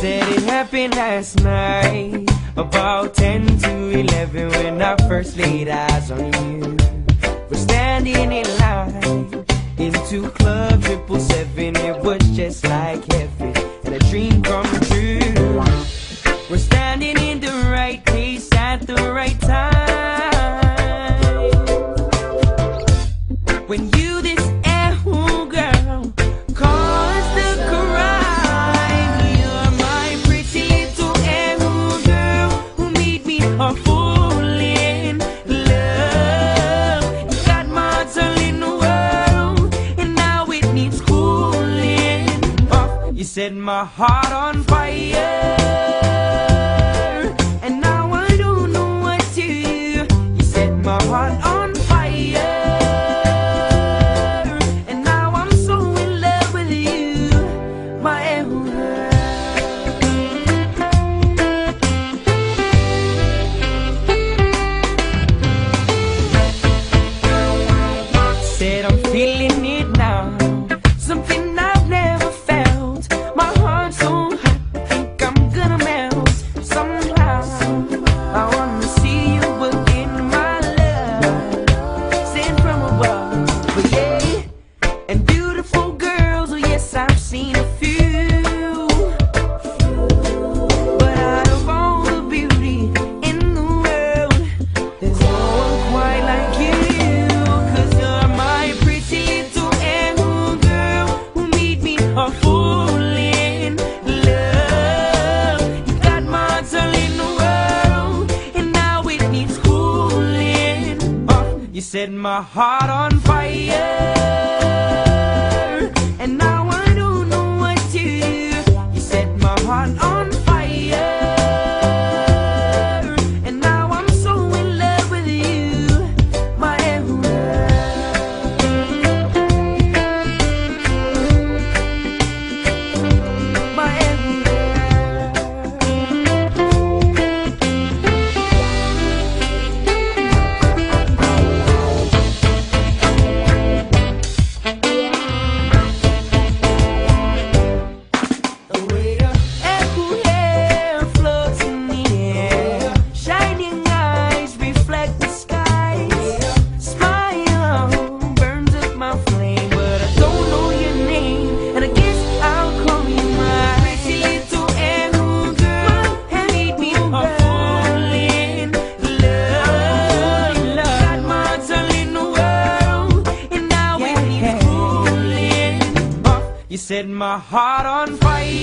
said it happened last night About 10 to 11 when I first laid eyes on you. We're standing in line Into club 777, it was just like heaven. set my heart on fire. Yes, I've seen a few. But out of all the beauty in the world, there's no one quite like you're my pretty little angel girl who made me a fool in love. You got my heart on fire. set my heart on fire.